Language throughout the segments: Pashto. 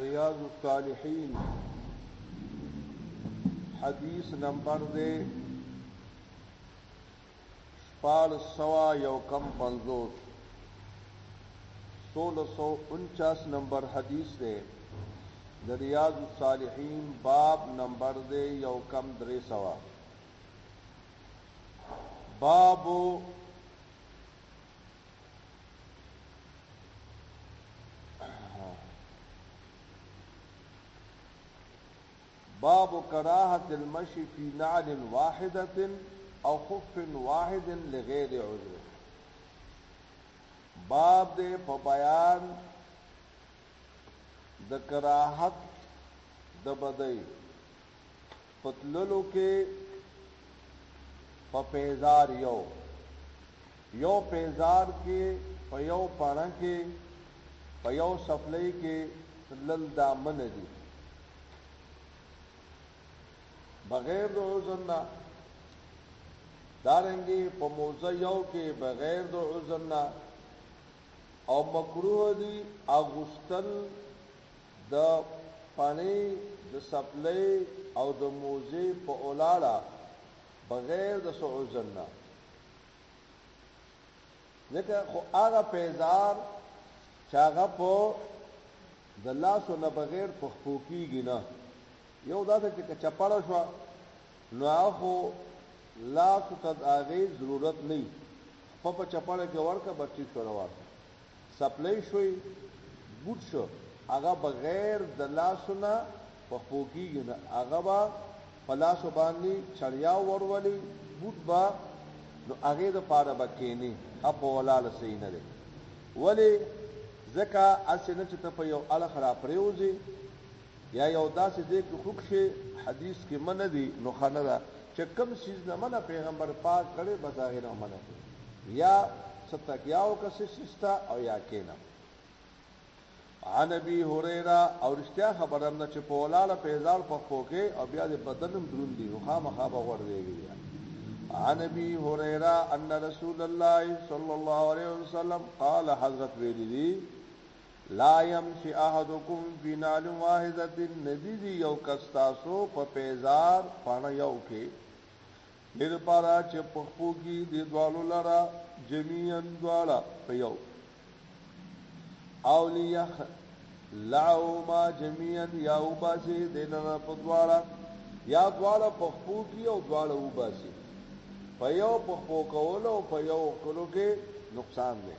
ریاض الصالحین حدیث نمبر دے شپاڑ سوا یو کم پنزوس سولہ سو انچاس نمبر حدیث دے د ریاض الصالحین باب نمبر دے یو کم درې سوا باب باب کراهت المشي في نعل واحدة او خف واحد لغیر عذر باب دې په بیان د کراهت د بدی په تللو کې په پیزار یو یو پیزار کې په یو پړه کې په یو سپلې کې تلل دا من دي بغیر د عذر نه دارنګي په موزه یو کې بغیر د عذر نه او مکروه دي اغوستل د پنې د سپلې او د موزې په اولاړه بغیر د څه عذر نه ځکه خو هغه پیزار چې هغه په د لاسو نه بغیر په خپو کېږي نه یو دا چې که چپړه شوه نو هغه خو لاسو ته د هغې ضرورت نه وي خپه په چپړه کې ورکړه به ټیک شو روان څپلۍ شوی بوټ شو هغه بغیر د لاسو نه پښپو کیږي نه هغه به په لاسو باندې چړیا ورولي بوټ به نو هغه د پاره به کینی اپ ولاله سي نه دی ولی ځکه اسنه چې ته په یو اړه خراب پریوزي یا یو داسې ځای کې خوږ شي حدیث کې منع دي نو ښه نه ده چې کوم څیز نه منع پیغمبر پاک کړی بس هغې نه منع کړي یا څه تکیا وکړه څه څیز ته او یا کېنه عن ابي هريره او رښتیا خبره هم ده چې په ولاړه په هزار په خو کې او بیا د بدن هم دروند دي نو خامخا به غورځېږي بیا عن ابي هريره ان رسول الله صلى الله عليه وسلم قال حضرت ویلي دي لا يمشي احدکم فی نعل واحدة ندی ځي یو کس ستاسو په پیزار پڼه یو کې دې لپاره چې په خپو کې دې دواړو لره جميعا دواړه په یو او لیخ لعوما جميعا یا وباسي دینه په دواړه یا دواړه په خپو کې او دواړه وباسي په یو په خپو کولو او په یو کولو کې نقصان دی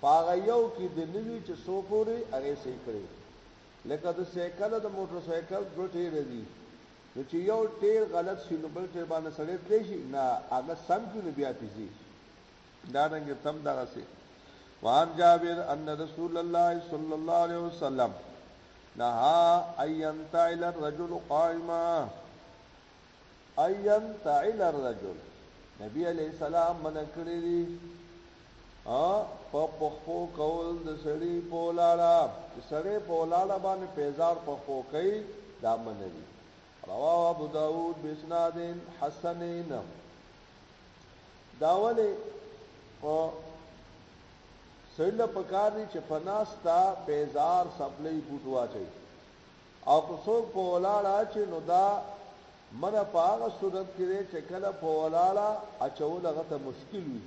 په هغه یو کې د نوي چې څو پورې هغه صحیح کړي لکه د سایکل د موټر سایکل دوه ټیر دي نو چې یو ټیر غلط شي نو بل ټیر باندې سړی تلی شي نه هغه سم کې نو بیا پیږي دا رنګ تم دغه سي وان جابر ان رسول الله صلی الله علیه وسلم نها اينتعل الرجل قائما ايّن تعل الرجل نبی علیہ السلام منع کړی دی ا په پخو کول د سړی په لاړه چې سړی په لاړه باندې پیزار په خو کوي دا منع دی رواه ابو داود بسناد حسنین داوله او سړی په کار دی چې فناستا پیزار سپلې بوټوا چي او که څوک په ولاړه اچي نو دا منع په هغه صورت کې دی چې کله په ولاړه اچول هغه ته مشکل وي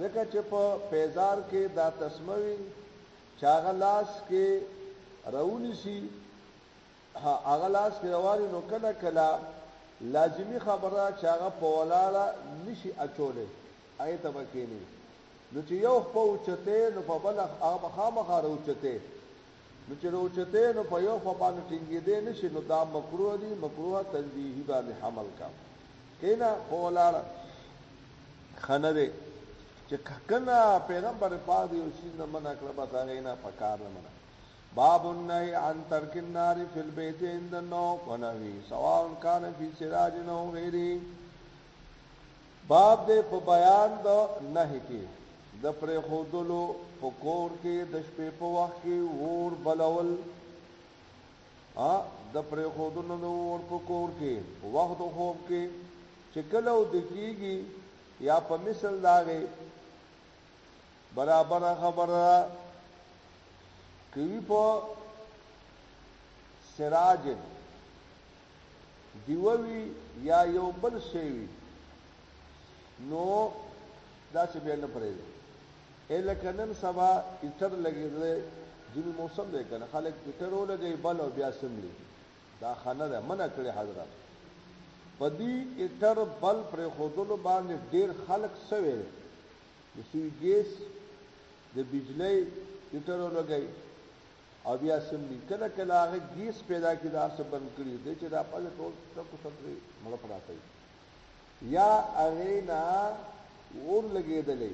ځکه چې په پیزار کې دا تسمه وي چې هغه لاس کې راونی سي هغه لاس کې رواني نو کله کله لازمی خبره چې هغه په ولاړه نشي اچولې آی ته بکینی نو چې یو په اوچته نو په بل هغه خامخاره اوچته نو چې روچته نو په یو خوا باندې ټینګېدې نشي نو دا مکروه دي مکروه تنبیهی باندې حمل کا کینا په ولاړ خنه دې چې کنا پیغمبر پاک یو شي نه منع کړ بس هغه نه پکار نه منع باب النهي عن ترك النار في البيت عند النوم ونوي سواء كان في سراج او غيره باب دی په بیان د نهی کې د پرېښودلو په کور کې د شپې په وخت کې اور بلول ا د پرېښودلو د اور په کور کې په وخت د خوب کې چې کله او د کیږي یا په مثل داغه برابر خبره کوي په سراج دیوه وي یا یو بل شی وي نو داسې به نه پرې دی لکه نن سبا ایټر لګېدلی ځینې موسم دی که نه خلک ایټر ولګوي بل او بیا سم لي دا ښه نه ده منع کړې حضرت په دې ایټر بل پرېښودلو باندې ډېر خلک سوی دی د سوی ګیس د بجلۍ ایټر ولګوي او بیا سم دي کله کله هغه ګیس پیدا کی دا څه بند کړی دی چې دا په ټول ټکو سره مړ پراته یا هغه نه اور لګېدلې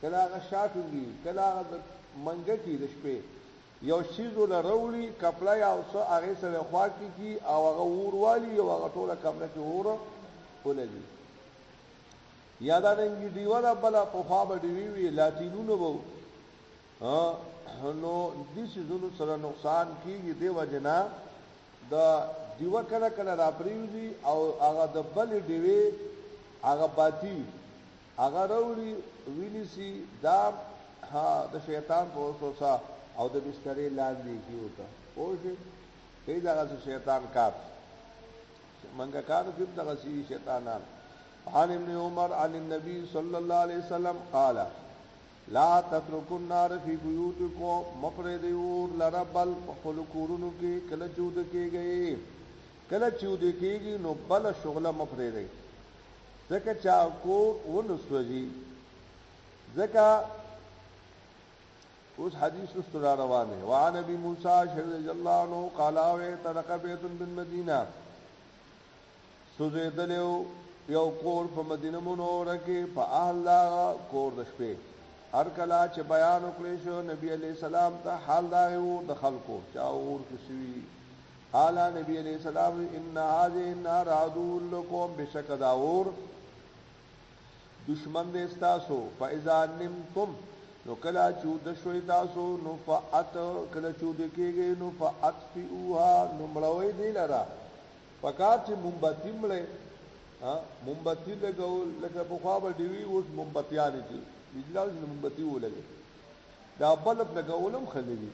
کله هغه شاتوږي کله هغه منګه کی د شپې یو شیز ول روړي کپڑا یا اوس هغه سره خوا کی کی او هغه اور والی او هغه ټوله کمره کې اور ولګي یادا نن دی ولا بلا په خوا به دی وی لاتینونو وو ها نو دې سيزونو سره نقصان کیږي دی وجنا د دیو کله کله را پریوزي او هغه د بل دیوي هغه باتی هغه وروړي ویني سي دا ها د شیطان په وسوسه او د بسترې لاندې کیوتا پوه شي دا غس شیطان کار منګه کار کې دا غس شیطانان عن ابن عمر عن النبي صلى الله عليه وسلم قال لا تترکو النار فی بیوتکو مپرې دی اور لره بل په خپل کورونو کې کله چود کېږي کله چود کېږي نو بل شغله مپرې دی ځکه چا کور ونسوځي ځکه اوس حدیث رسول روانه وعن ابي موسى رضي الله عنه قال اوه ترك بيت بالمدينه سوزیدلیو یو کور په مدینه منوره کې په اهل دا کور د شپې هر کله چې بیان وکړې شو نبی علی سلام ته حال دا یو د خلکو چا اور کې سوي اعلی نبی علی سلام ان هذه النار عدو لكم بشک دا اور دشمن دې تاسو فاذا نمتم نو کلا چو د شوي تاسو نو فات کلا چو د کېږي نو فات فيوها نو مړوي دی لرا پکار چې مومبتی مړې ها مومبتی لګول لکه په خوا به دیوی اوس مومبتیانې چې بجلال چې مومبتی ولګي دا بلب لګولم خلګي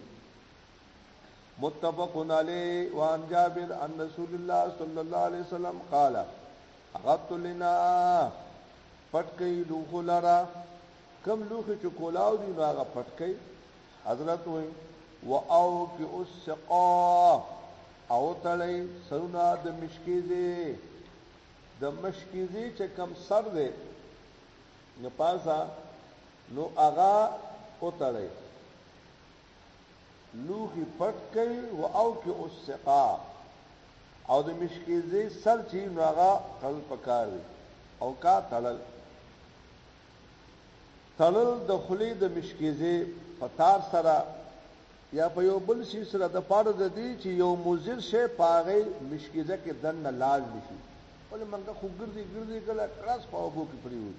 متفق علی وان جابر ان رسول الله صلی الله علیه وسلم قال غط لنا پټکی لوخو لرا کم لوخي چې کولاو دي نو هغه پټکی حضرت وې و او کې اوس سقا او تړې سرونه د مشکیزه د مشکیزه چې کم سر دی نو پاسا نو اغا او تړې لوخي پټ کوي و او کې اوس سقا او د مشکیزه سر چې نو اغا تل پکار دی او کا تړل تړل د خلی د مشکیزې په تار سره یا په یو بل شي سره د پاره د دې چې یو مضر شی پاغې مشکیزه کې دنه لاړ نشي ولې منګه خو ګرځي ګرځي کله کلاس په اوبو کې پریوي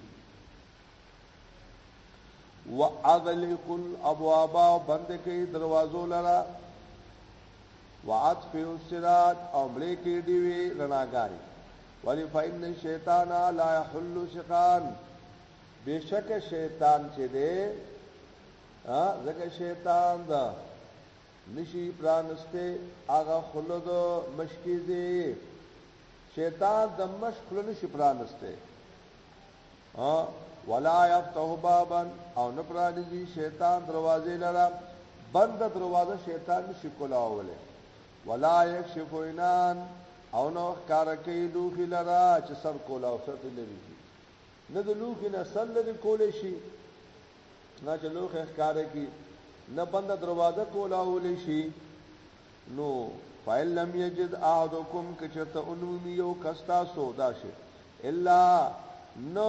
واغلق الابواب بند کې دروازو لرا واطفئ السراج او مړې کې دیوي رڼاګاری ولی فإن الشیطان لا يحل شقان بشک شیطان چې دی ها ځکه شیطان دا نشي پرانسته هغه خلد مشکی دی شیطان د مشکل نشي پرانسته ها ولا يفتح بابا او نه پرانځي شیطان دروازې لره بند دروازه شیطان نشي کولاوله ولا یکشف عینان او نو ښکار کوي لوخي لرا چې سر کولا او سر لري نه د لوخي نه سر لري کولې شي نه چې لوخي ښکار کوي نه بند دروازه کولا ولې شي نو فایل لم یجد احدکم کچرته انومی یو کستا سودا شي الا نو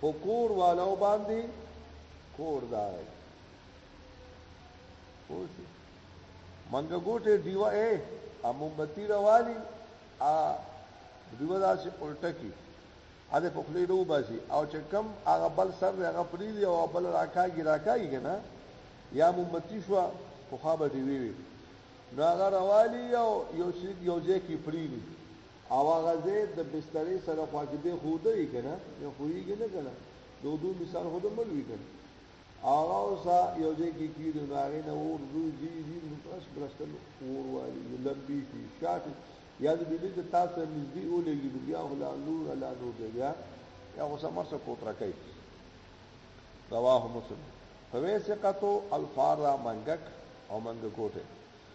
په کور والو باندې کور دای پوه منګه ګوټه دیوه اے ا مومبتی رواني ا دیوه داسې الټه کی ا دې په خلی رو باسي او چې کم هغه بل سر هغه پری دی او بل راکاږي راکاږي کنه یا مومبتی شو په خابه دی وی نو هغه رواني یو یو سید یو ځای کی پری دی او هغه ځای د بسترې سره خوا کې دی خو دی کنه یو خو یې کنه کنه دو دو مثال خود مل وی کنه هغه اوسه یو ځای کې کیږي نو هغه نه ور دو جی جی نو پس برستل ور وایي لمبي شي شاته یا د دې چې تاسو نږدې ولېږي بیا ولا نور الا نور دی بیا یا اوسه مرسه کوتره کوي رواه مسلم فویسقتو الفارا منګک او منګکوټه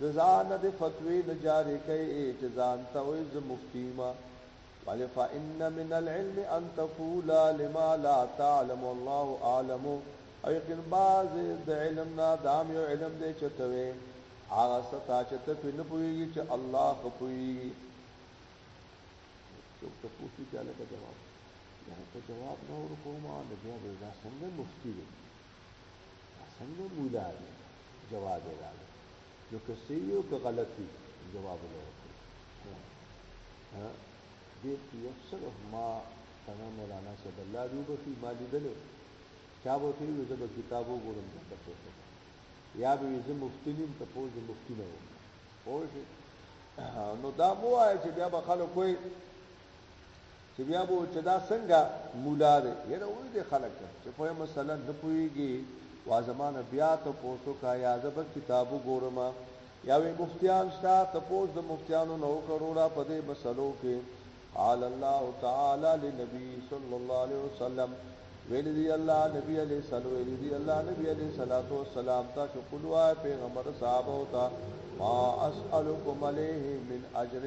د ځانه د فتوی نه جاری کئ چې ځان ته وې ز مفتی ما ولی فإن من العلم ان تقول لما لا تعلم الله اعلم او یقین باز د علم نه دام یو علم دې چتوي هغه ستا چې ته په نه پويږي چې الله خو پويږي څوک ته پوښتنه کوي لکه جواب یا ته جواب نه ورکوما نو بیا به دا څنګه مفتی دی څنګه مولا دی جواب یې راغی نو که صحیح او که غلط وي جوابونه ورکړي دې کې یو څه ما څنګه مولانا صاحب الله دې وبخي ما لیدلې چا به ته یو زبر کتاب وګورم ته تاسو ته یا به زه مفتی نیم ته پوز مفتی نه وم پوه نو دا مو آیا چې بیا به خلک کوئی چې بیا به چې دا څنګه مولا دی یره وې دې خلک چې په مسله نه پويږي وا زمانه بیا ته پوسو کا یا زب کتابو ګورم یا وې مفتیان شتا ته پوس د مفتیانو نو کروڑا په دې مسلو کې قال الله تعالی لنبي صلی الله علیه وسلم ویل دی الله نبی علیہ السلام ویل دی الله نبی علیہ الصلوۃ والسلام تاسو قلوا پیغمبر صاحب او تا ما اسالکم علیه من اجر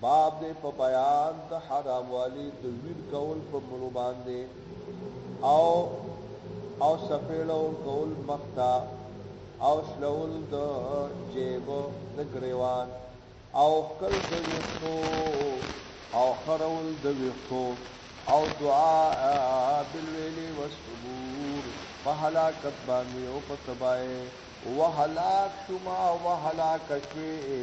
باب دې په بیان د حرام والی د ویر کول په مړو باندې او او سپېړو کول مختا او شلول د جیب د ګریوان او خپل د ویښتو او خرول د ویښتو او دعا بالویل والصبور په هلاکت باندې او په تبای وهلاک شما وهلاک شوي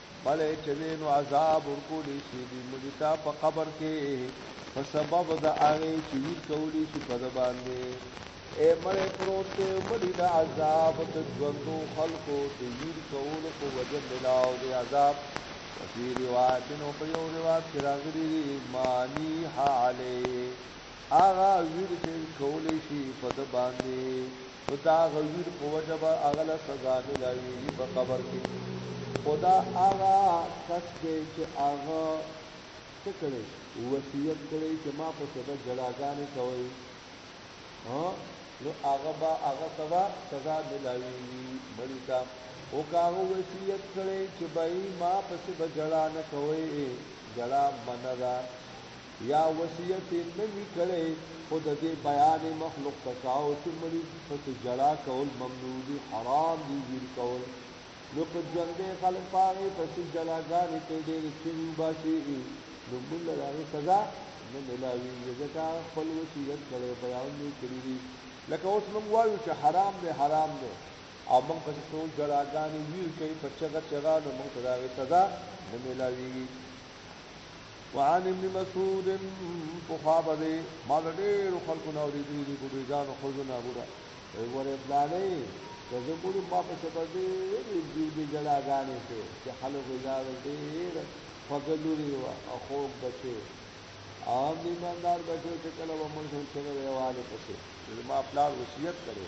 بلې چې وې نو عذاب ورکولی شي دی مړي ته په قبر کې په سبب د هغې چې وي کولی شي په د باندې اے مړی پروت دی مړي د عذاب د ژوندو خلکو د ویر کولو په وجه ملاو دی عذاب وفي روایت نو په یو روایت کې راغلي دي معنی علی هغه ویر چې کولی شي په د باندې نو دا غویر په وجه به هغه له سزا ملاویږي په قبر کې خو دا هغه کس دی چې هغه څه کړی وصیت کړی چې ما په سبا جړاګانې کوي نو هغه به هغه تبا سزا ملاوي مړی تا او کاغه وصیت کړي چې بای ما پس بجړا نه کوي جړا مندا یا وصیت یې نه وي کړی، خو د دې بیان یې مخلوق ته کاوه چې مړي پسې ژړا کول ممنوع دي، حرام دي ویر کول، نو که ژوندی خلک په هغې پسې ژړاګانې کوي، ډېرې چغې وباسي، نو موږ له هغې سزا نه ملاوېږي، ځکه هغه خپل وصیت کړی او بیانونه یې کړي دي. لکه اوس موږ وایو چې حرام دی، حرام دی او موږ پسې ټول ژړاګانې ویر کوي په چغه چغه، نو موږ ته د هغې سزا نه ملاوېږي. وعن ابن مسعود بخاب دے مال ډیر خلق نو دي دي کو دي ځان خو نه ګورا وي ګورې پلانې ته زه ګورې ما په څه باندې دې دې جلا غانې ته چې خلک وزار دې فقدوري وا اخو بچي عام ایماندار بچو چې کله ومن سره یواله پسې ما پلان وصیت کړو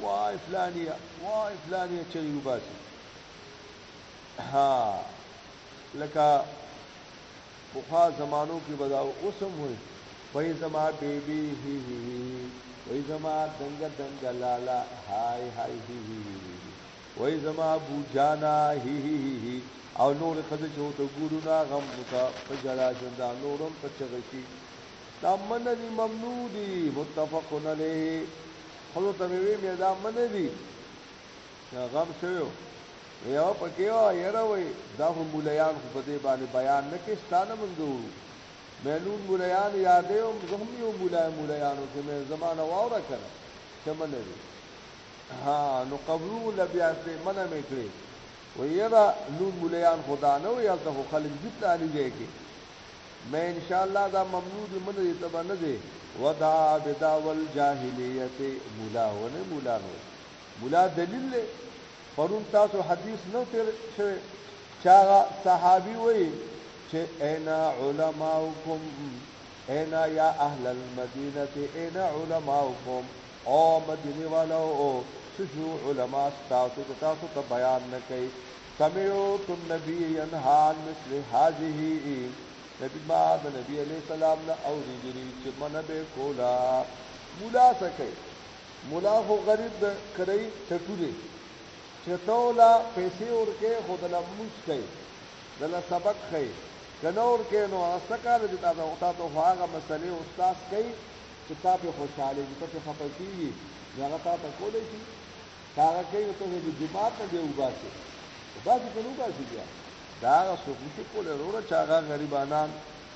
وای فلانیه وای فلانیه چې یو باسي ها لکه په خا زمانو کې بداو اوسم وي وای زما بیبي هی هی وای زما دنګ دنګ لالا هاي هاي هی هی وای زما بو جانا هی هی هی او نور خزه چې وته ګورو نا غم وتا په جلا جندا نورم په چغشي دا من دي ممنوع دي متفقن علیه ښځو ته مې وې دا منه دي غم شوی یو پکې وا یره وای دا هم مولایان خو په دې باندې بیان نه کې ستانه مونږ وو مې نور مولایان یادې هم زم یو مولای مولایانو کې مې زمانہ واوره کړه چې منه دي ها نو قبرو لبیا دې منه مې کړې ویرا نور مولایان خدا نه وي هلته خلک دې پلاني ځای کې مې ان شاء الله دا ممنوع دي من دې تبا نه دي ودا بدا والجاهلیت مولا ونه مولا نو مولا دلیل له پرون تاسو حدیث نو تیر شوی چا صحابي وای چې اینا علماءکم اینا یا اهل المدینه اینا علماءکم او مدینه والو او شو علما تاسو تاسو ته بیان نه کوي سمعت النبي ينهى عن مثل هذه نبی ما د نبی علیہ السلام نه اوریدلی چې منه به کولا مولا سکه مولا خو غریب د کړی ټټوله چې تولا پیسې ورکه خدل موس کوي دل سبق خي کنه ورکه نو اسکار دې تا ته وتا ته هغه مسلې استاد کوي چې تا په خوشاله دي ته خپه کیږي هغه تا ته کولای شي کاغه کوي نو ته د جماعت نه دی وباسي وباسي که نه وباسي بیا دا هغه څوک نشي کولی وروره چې هغه غریبانان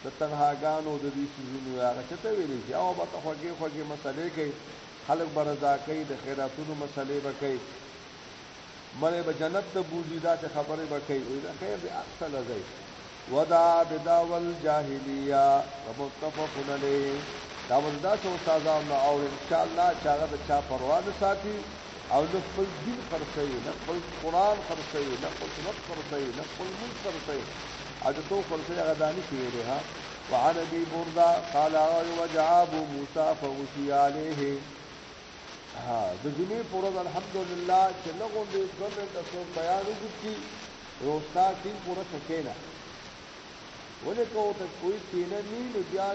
د تنهاګانو د دې څیزونو هغه څه ته ویلی شي او به ته خوږې خوږې مسلې کوي خلک به رضا کوي د خیراتونو مسلې به کوي مړی به جنت ته بوځي داسې خبرې به کوي وایي د خیر د اقصله ځای ودا بداول جاهلیه د متفقون علیه دا به داسې استادان نه اوري ان شاء الله چې هغه د چا پروا نه ساتي او نه خپل دین خرڅوي نه خپل قرآن خرڅوي نه خپل سنت خرڅوي نه خپل مونځ خرڅوي او چې څوک خرڅوي هغه دا نشي ویلی ها وعن ابي برده قال وجاء ابو موسى فغشي عليه د جمعې پر ورځ الحمدلله چې لغون دې څو منټه څوک بیان وکړي یو استاد دې پوره کېنا ولې کوو ته کوئی کېنا نه نو بیا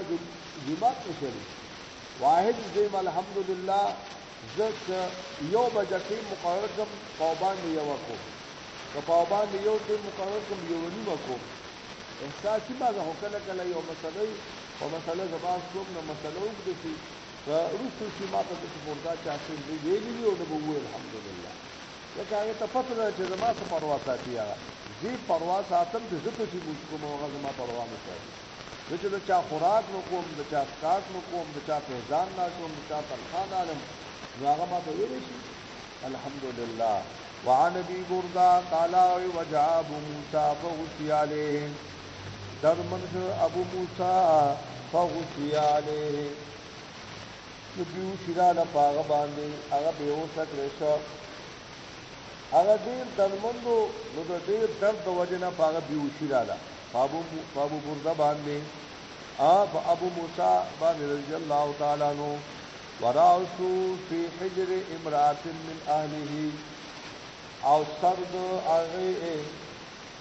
همت نشي واحد دې الحمدلله زه یو بجه کې مقرر کوم پاوبان دی یو کو که پاوبان دی یو کې مقرر کوم یو نیمه کو احساسي ما زه کله کله یو مسله او مسله زما څوک نه مسله وګدي شي روسو شي ما ته د سپورتا چا څه دی ویلي او د بوې الحمدلله ځکه هغه ته پته ده چې زما څه پروا ساتي هغه زه پروا ساتم چې زه پسې موږ کوم هغه زما پروا نه ساتي زه چې د چا خوراک نه کوم د چا سکاک نه کوم د چا پېزان نه کوم د چا تنخواه نه علم نو هغه ما ته ویلی شي الحمدلله وعن ابي برده قال وجاء ابو موسى فغشي عليه درمن ابو موسى فغشي عليه چې دیو چې دا د پاغه باندې هغه به اوسه کړی شو هغه ډیر دلمندو نو د ډیر درد د وجه نه پاغه دیو چې دا ده پابو پابو برده باندې اب ابو موسی باندې رضی الله تعالی نو وراثو فی حجر امرات من اهله او سرد هغه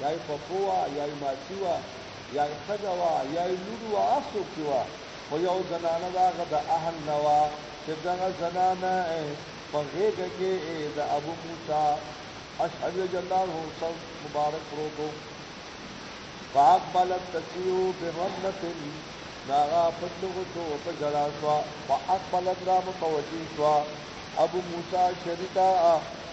یا یې پپو وه یا یې ماچي وه یا یې ښځه وه یا یې لور وه هر څوک چې وه خو یو زنانه د هغه د اهل نه وه چې دغه زنانه په غېږه کې د ابو موسی اشعري رضي الله عنه سر مبارک پروت و فاقبلت تسيو برملة ناغا په چغو شو په جړا شو فاقبلت را متوجي شو ابو موسی شریتا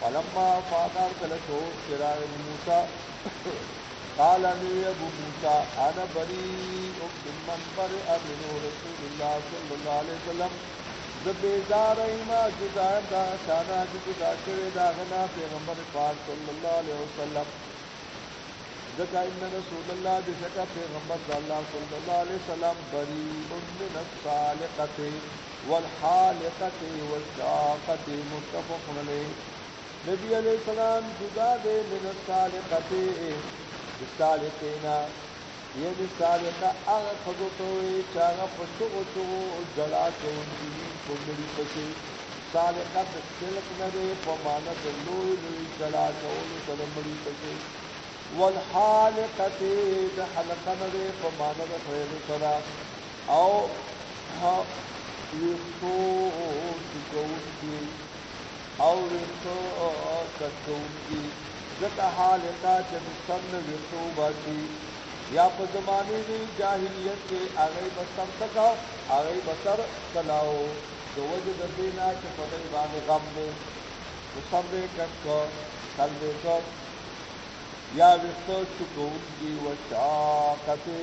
فلما فادار کله شو چې راغی موسی قال لي ابو موسى انا بريء ممن برئ منه رسول الله صلى الله عليه وسلم زبیدار ایما جدائم دا شانا جی جدا شوی دا غنا پیغمبر پاک صلی اللہ علیہ وسلم ذکا ان رسول اللہ بشکا پیغمبر صلی اللہ علیہ وسلم بری من الصالقت والحالقه والشاقه متفق علیه نبی علیہ السلام جدا دے من السالقه السالقینا یعنی سالقه هغه خزو ته وي چې هغه په څغو څغو جلا کوونکي وي په مړي پسې سالقه د سلک نه دی په معنا د لوی لوی جلا کولو سره مړي پسې والحالقه د حلقه نه دی په معنا د خیرو سره او ها ویښتو سوځونکي او ویښتو کټونکي ځکه حال دا چې د سر نه ویښتو وباسي یا په زمانې د جاهلیت کې هغه به سر تکاو هغه به سر تلاو د وجه د دې نه چې په دې باندې غم دی نو سر دې کټ کو سر دې کو یا ویښتو سوځونکي وشاقتې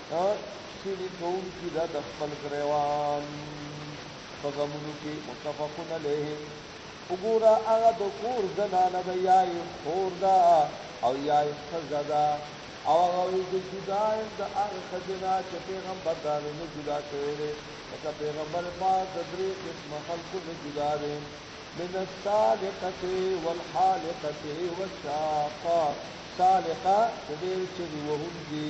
سړي کول کی دا د خپل ګریوان په غمونو کې متفقون علیه وګوره هغه د کور زنانه به یا یې خور ده او یا یې ښځه ده او هغه وایي چې جدا یم د هغې ښځې نه چې پیغمبر د هغې نه جدا کړی دی لکه پیغمبر پاک د درې قسمه خلکو نه جدا دی من السالقة والحالقة والشاقة سالقة چې ډېر چري وهونکي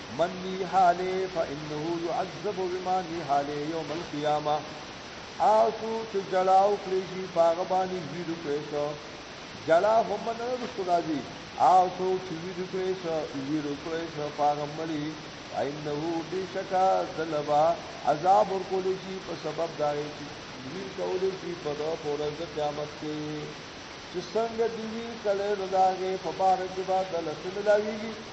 من نیحاله فانه يعذب بما نیحاله یوم القیامه آسو چې جلاو کړی شي پاغه باندې ویډو کړی شو جلا هم نه رسول راځي آسو چې ویډو کړی شو ویډو کړی شو پاغه مړی فانه بشکا ذلبا عذاب ورکول شي په سبب دا چې ویل کول شي په ورځ قیامت کې چې څنګه دی وی کله رداغه په بار کې با دلته ملاویږي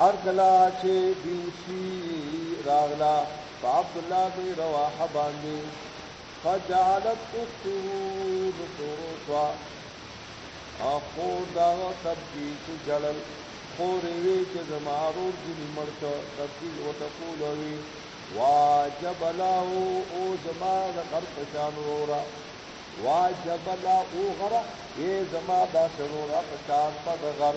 هر کله چې بي بي سي راغله په عبدالله بن رواحه باندې فجعلت اخته نشوروسوا خور داغه تبکی چې جړل خور وی چې زما رور ځینې مړ شو تبکی ورته کوله وی واجب له او زما د غر په شان وروره واجب له او غره ای زما دا شنوره په شان په غر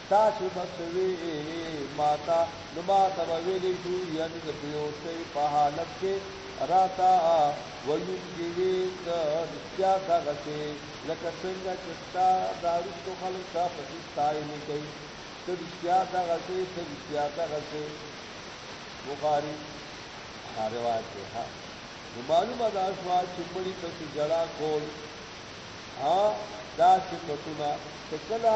تاسو به څه وې ماته نو ماته به ویلې شو یعنی د بیوسۍ په حالت کې راته ویونکې وې ته رښتیا دغسې لکه څنګه چې ستا داروستو خلک ستا پسې ستاینې کوي ته رښتیا دغسې ته رښتیا دغسې بخاري روایت دی ها نو معلومه دا شوه چې مړي پسې ژړا کول ها داسې کټونه چې کله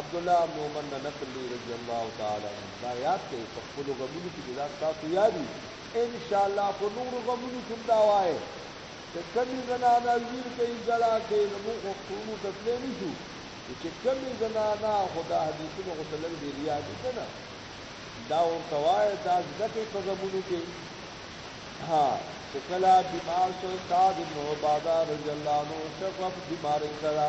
عبدالله بن عمر نه نقل دی رضی الله تعالی عنہ دا یاد کړئ په خپل غمونو کې دا تاسو یادی ان شاء الله په نور غمونو کې دا وای چې کمی زنانا ویر کوي جلا کوي نو موږ خپلو ته پلې نشو چې کمی زنانا خدا حدیثونو غسلم دی ریا دي کنه دا ورته وای دا ځکه په غمونو کې ها چې کله بیمار شو صاد بن عباده رضی الله عنه شفق بیمار کړه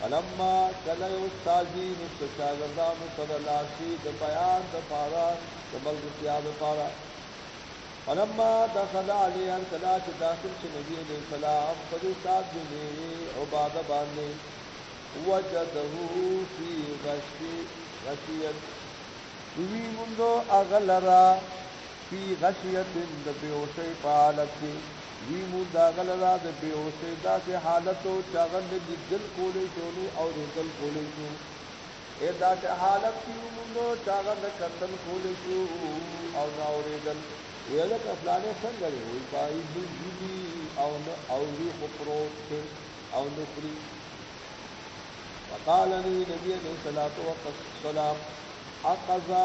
فلما کله یو استادی نو په شاګردانو سره لاشي د بیان د پاره د ملګرتیا د پاره فلما دخل علی ان کلا چې داخل شي نبی علیہ السلام په دې استاد دی عبادت باندې وجده فی غشی غشیت دوی مونږه اغلرا فی غشیت د بیوشی په حالت کې وی مو داغل را د بی اوسه دا سه حالت او چاغل د دل کولې شو نو او د دل کولې شو اے دا سه حالت کی نو چاغل د قتل کولې شو او دا اوریدل ویل ک فلانه څنګه دی وی پای نو ویلی او نو او وی خو پروت ته او نو خلی وقال نبی نبی علیہ الصلوۃ والسلام اقضا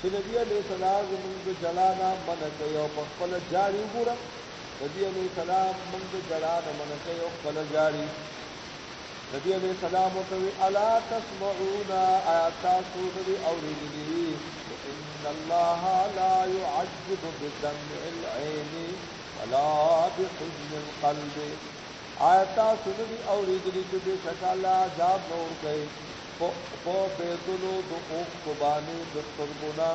چې نبی علیه السلام موږ د جلا نه منع کوي او په خپل جاري وګوره نبی علیه السلام موږ د جلا نه منع کوي او خپل جاري نبی علیه السلام ورته وی الا تسمعون آیات تاسو دې اورېدلې ان الله لا يعذب بدمع العين ولا بحزن القلب آیات تاسو دې اورېدلې چې بشک الله عذاب نور کوي په په بيدلو د اوښکو باندې د سترګو نه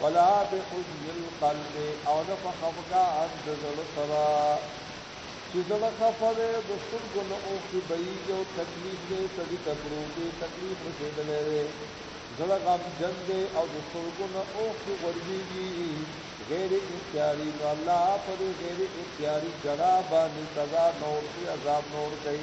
ولا بحزن القلب او نه په خفګان د زړه سره چې زړه خفه دی د سترګو نه اوښکې بهیږي او تکلیف دی سړي ته پروت دی تکلیف رسېدلی دی زړه غمجن دی او د سترګو نه اوښکې غورځېږي غیر اختیاري نو الله په دې غیر اختیاري جرا باندې سزا نور کوي عذاب نور کوي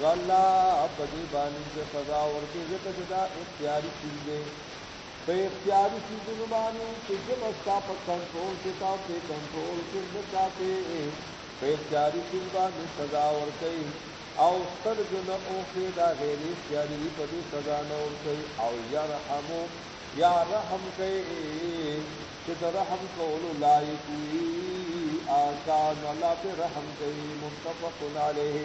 نو الله په دې باندې چې سزا ورکړي ځکه چې دا اختیاري چیز دی په اختیاري چیزونو باندې چې ژبه ستا په کنټرول کې تاسو یې کنټرول کې نه ساتې په اختیاري چیز باندې سزا ورکړي او سترګې نه اوښې دا غیر اختیاري دي په دې سزا نه ورکړي او یرحمو یا رحم کوي چې د رحم کولو لایق وي آسان الله په رحم کوي متفق علیه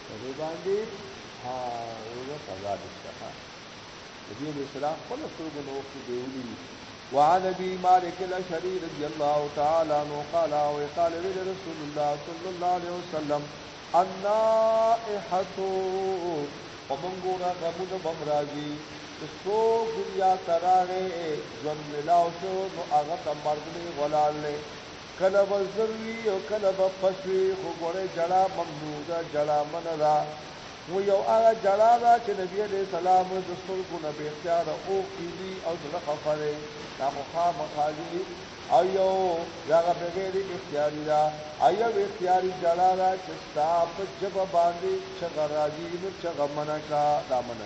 په دې باندې ها ورو قضا دي ښه نبی علیہ السلام خپل سترګو نو وخت دی ولي وعن ابي مالك الاشعري رضي الله تعالى عنه قال وقال رسول الله صلى الله عليه وسلم النائحه ومنغورا غمون بمراجي سو دنیا تراغه ژوند ملاو شو نو هغه تمرګنی غلال نه کله به زر وي او کله به پس وي خو ګورې جړا ممنوع ده جړا منه ده نو یو هغه جړا ده چې نبی علیه السلام د سترګو نه بې اختیاره اوښکې دي او زړه خفه دی دا خو خامخا دي او یو دغه بغیر اختیاري ده او یو اختیاري جړا ده چې ستا په ژبه باندې چغه راځي نو چغه منه کړه دا منه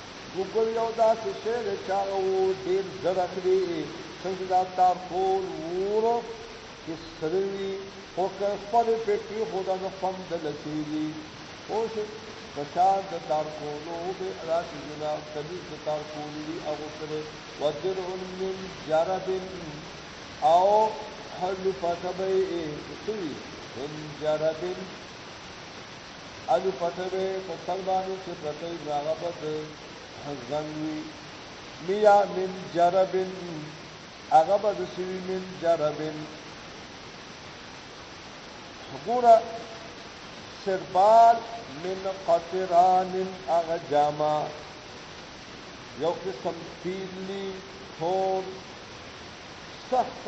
ګوګل یو داسې شی دی چې هغه ډېر زر اخلي څنګه دا تار ټول ور کې سره وي خو که خپل پې پرېښوده نو خوند د لسېږي پوه شئ په شان د تارکولو به داسې زنا کمیس د تارکولو وي اغوستلی ودرع من جرب او لوپټه به یې څه وي من جرب اګي پټه به په سر باندې چې پرته یې هغه به د زنګ وي میا من جربن هغه به د سوي من جربن ګوره سربال من قطران هغه جامه یو قسم پیلی تور سخت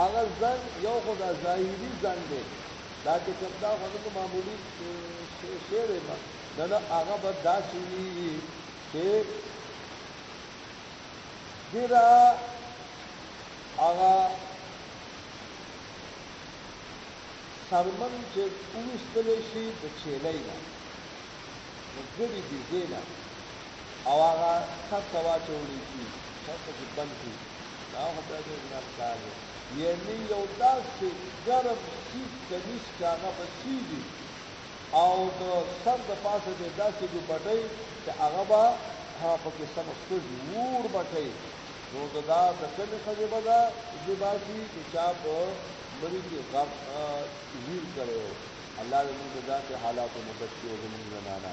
هغه زنګ یو خو دا ظاهري زنګ دی دا چې کوم دا خو زموږ معمولي شی دی نه نه نه هغه به داسې وي چې ډېره هغه سرمن چې وویستلی شي د چیلۍ نه د ګډې بیزې نه او هغه سر ته واچولی شي سر ته چې بند کړي دا خو بیا ډېر ګران کار دی یعنې یو داسې ګرم سیخ کمیس چې هغه به سیږي او د سر د پاسه به داسې دوپټۍ چې هغه به هغه پکې سمه سوځي اور به کوي نو د دا د کومې ښځې به دا جداسي چې چا په مړي کې غم ژیر کړی و الله دې موږ د داسې حالاتو نه بچ کړي زموږ زنانه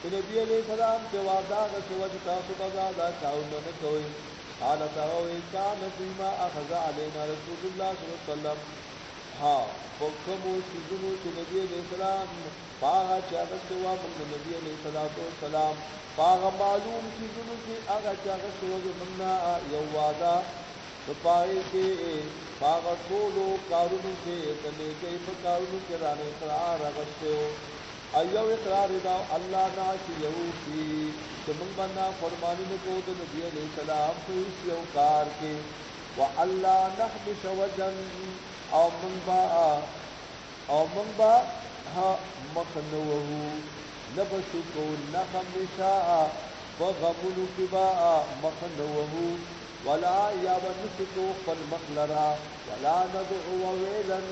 چې نبی علیہ السلام چې وعده هغه څه وه چې تاسو به دا دا کارونه نه کوئ قال تغوی کان فیما اخذ علینا رسول الله صلی الله علیه وسلم ها په کومو څیزونو چې نبی علیہ السلام هغه چې هغه څه وه موږ د نبی علیہ الصلوۃ والسلام هغه معلوم څیزونو کې هغه چې هغه څه وه موږ نه یو وعده په پای کې هغه ټولو کارونو کې د نیکۍ په کارونو کې رانه اقرار راغستو او یو اقرار دا الله نه چې یو شي چې موږ باندې فرمانی نه کوو د نبی علی السلام په هیڅ یو کار کې و الله نحبس وجن او موږ با او موږ با ها مخ نه وو نه بشو کو نه همیشه په غمونو کې با مخ نه وو ولا یا ونسکو خپل مخ لرا ولا ندعو ویلن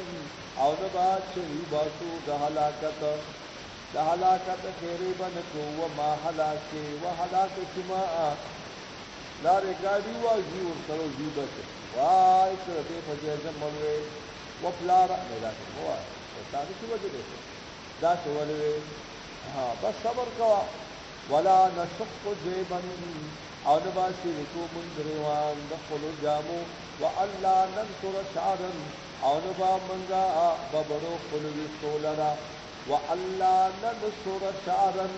او نه با چری باسو د هلاکت د هلاکت خیرې به نه کو و ما هلاک کې و هلاک چې ما لارې ګاډي واځي ور سره ځي بس وای ته دې په دې ځم مړوي و پلار نه دا څه وای تا دې څه وځي دا څه ولوي ها بس صبر کوا ولا نشق جيبا او نه باسي کو من ګریوان د خپل جامو و الله ننصر شعرا او نه به منګه ببړو خپل ویښتو لرا و الله نه نشور شعرن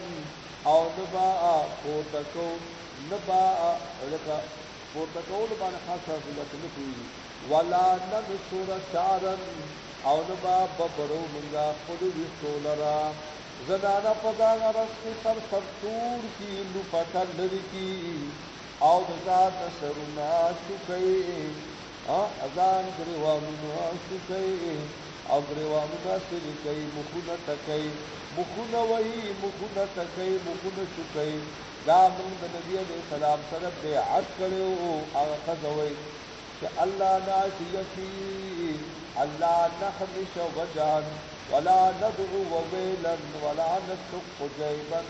او نه به پورته کو نه به لکه پورته کول باندې خاصه ضرورت نه کوي ولا نه نشور شعرن او نه به ببړو منګه خپل ویښتو لرا زنانه په دا غرض کې سر سر تور کی لوپټه لري کی او د ځان سرونه شوکې اذان ګریوانونو اسی کوي او ګریوانونو اسی کوي مخونه ټکي مخونه وایي مخونه ټکي مخونه شکي دا موږ د نبی عليه السلام سره بیعت کړو او هغه خزوي چې الله ناشيتي الله نخمش وجها ولا ندعو وويلا ولا نشق جيبا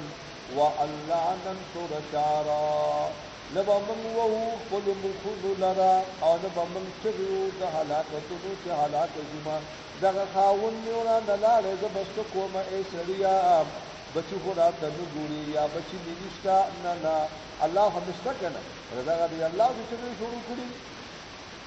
وألا ننصر شارا نه به موږ ووهو خپلو مخونو لره او نه به موږ چغې وو د هلاکتونو چې هلاکه شومه دغه خاوند مې ورانه لاړی زه به څه کوم ای سړیه بچي خو راته نه ګوري یا بچي مې نشته نه نه الله خو مې شته که نه دغه دی الله خو چغې شروع کړي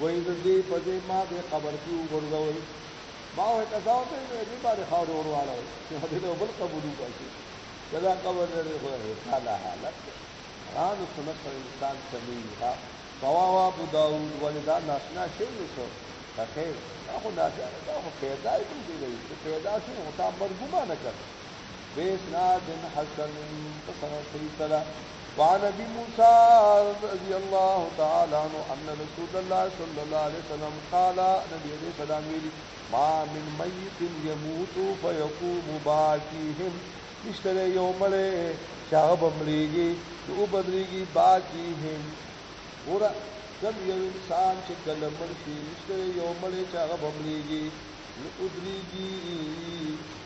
وای د دې په دې ما به قبر کې وګرځوي ما وای تاسو ته دې باندې خاور ورواړو چې دې له بل قبول وکړي کدا قبر لري خو حالا حالت قرآن سنت پر انسان سمي ها رواه ابو داود ولدا ناشنا شي نشو خیر هغه ناشنا هغه پیدا کوم دی چې پیدا شي هغه مرګ ما نه کوي بإسناد حسن فسنة سيسرة وعن أبي موسى رضي الله تعالى عنه أن رسول الله صلى الله عليه وسلم قال نبي عليه السلام ما من ميت يموت فيقوم باكيهم نشتره یو مړی چې هغه به مړېږي چې وبدرېږي باقي هم ګوره کوم یو انسان چې کله مړ شي نشتره یو مړی چې هغه به مړېږي نو ودرېږي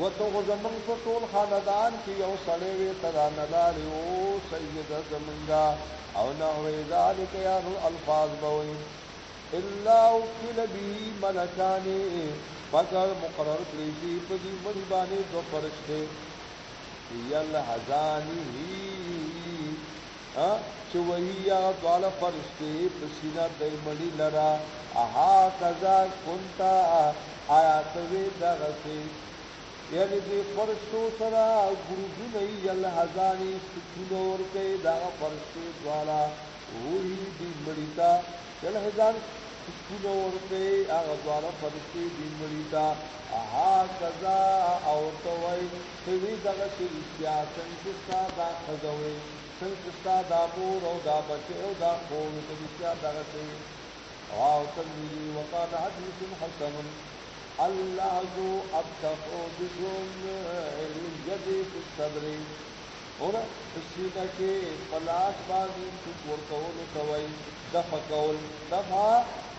ورته خو زمونږ په ټول خاندان کې یو سړی وې ته رانه لاړې او سیده زمونږه او نحو ذلک یا نو الفاظ به وي الا وکل به ملکان مگر مقرر کړی شي په دې مړي باندې دو فرشته یل حزانی چې وهي هغه دواړه فرشتې په سینه د مړي لره اها کذا کنتا آیا ته وې دغسې یعنې دې فرشتو سره ګروزونه یې یلهزانې سکونه ورکوي دغه فرشتې دواړه وهي دې مړي ته یلهزان سکونه ورکوي هغه دواړه فرشتې دې مړي ته اها کذا او ته وایي ته وې دغسې رښتیا څنګه چې ستا دا ښځه وې څنګه چې ستا دا مور او دا بچی او دا خور ته رښتیا دغه شی رواه الترمذي وقال حديث حسن اللعظ ابتق بجمع اليد في الصدر اور سینا کې پلاس باندې څوک ورکول کوي دفع کول دفع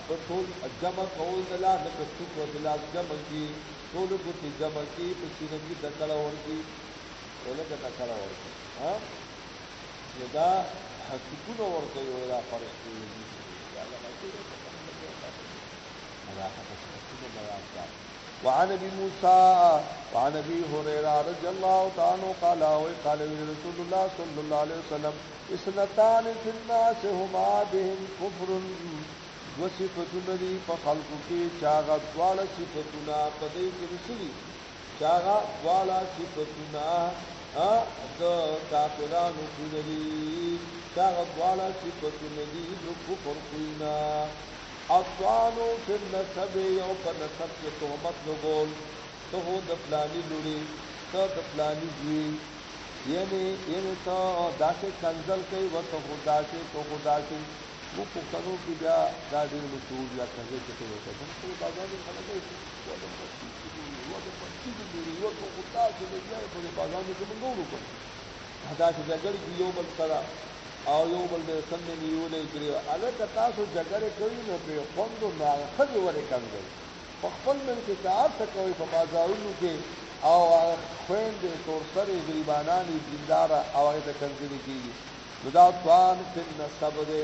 په ټول جمع کول د لاس په څوک د لاس جمع کی ټول ګوتې جمع کی په سینا کې دکړه ورکی ولکه دکړه ورکی ها نو دا حقیقونه ورته یو دا فرشتي دي دا الله باندې دا حقیقتونه بیان کړه وعن ابي موسى وعن ابي هريره رضي الله تعالى عنه قال قال رسول الله صلى الله عليه وسلم اسنتان في الناس هما بهم كفر وصفتنا دي په خلقو کې چاغه دواړه صفتونه په دې کې رسلي چاغه والا صفتونه ا د کافرانو کینری چاغه والا صفتونه دی د کفر کوینا اطوانو فی النسب یو په نسب کې تهمت لګول ته د پلانی لوري ته د پلانی زوی یعنی یعنی ته داسې کنزل کوي وته خدا شي ته خدا شي مو پښتنو کې بیا دا ډېر مشهور یا کنزل کې ته وته څنګه بازار کې خلک دا چې جګړې کې یو بل سره او یو بل د سمې نیولې کړی الکه تاسو جګړې کوي نو په خوند او ناخذ ورې کوي په خپل من کې کار څه کوي په بازارونو کې او خويند تور سره غریبانانی زندار او د کنځلې کیږي نو دا ځوان څنګه سبب دی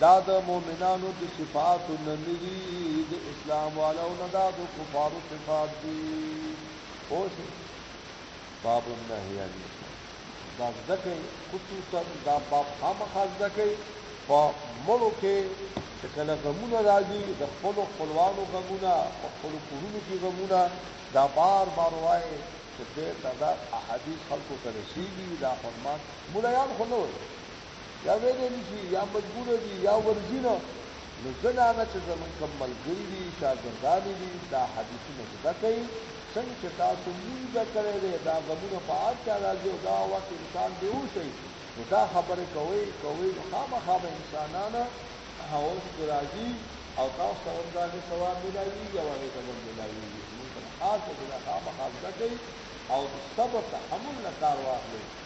دا د مؤمنانو د صفاتو نه نه دي، د اسلام والاو نه دا د کفارو صفات دي. پوه شئ؟ باب النهي عن الاسلام دا زده کړئ، خصوصا دا باب خامخا زده کړئ په مړو کې چې کله غمونه راځي د خپلو خپلوانو غمونه په خپلو کورونو کې غمونه دا بار بار وایي چې دې ته دا احادیث خلکو ته رسېږي دا فرمان مولایان خو نه وایي یا ویلی نشي یا مجبور دي یا ورځي نه نو زنانه چې زمونږ کوم ملګري دي شاګردانې دي دا حدیثونه زده کوي څنګه چې تاسو مونږ زده کړی دی دا غمونه په هر چا راځي او دا وخت انسان بې هوشه وي نو دا خبرې کوئ کوئ نو خامخا به انسانان هوس کې راځي او تاسو ته هم دغه ثواب ملاویږي او هغې ته به هم ملاویږي زمونږ ته خاصه چې دا خامخا زده کوي او د صبر تحمل نه کار واخلئ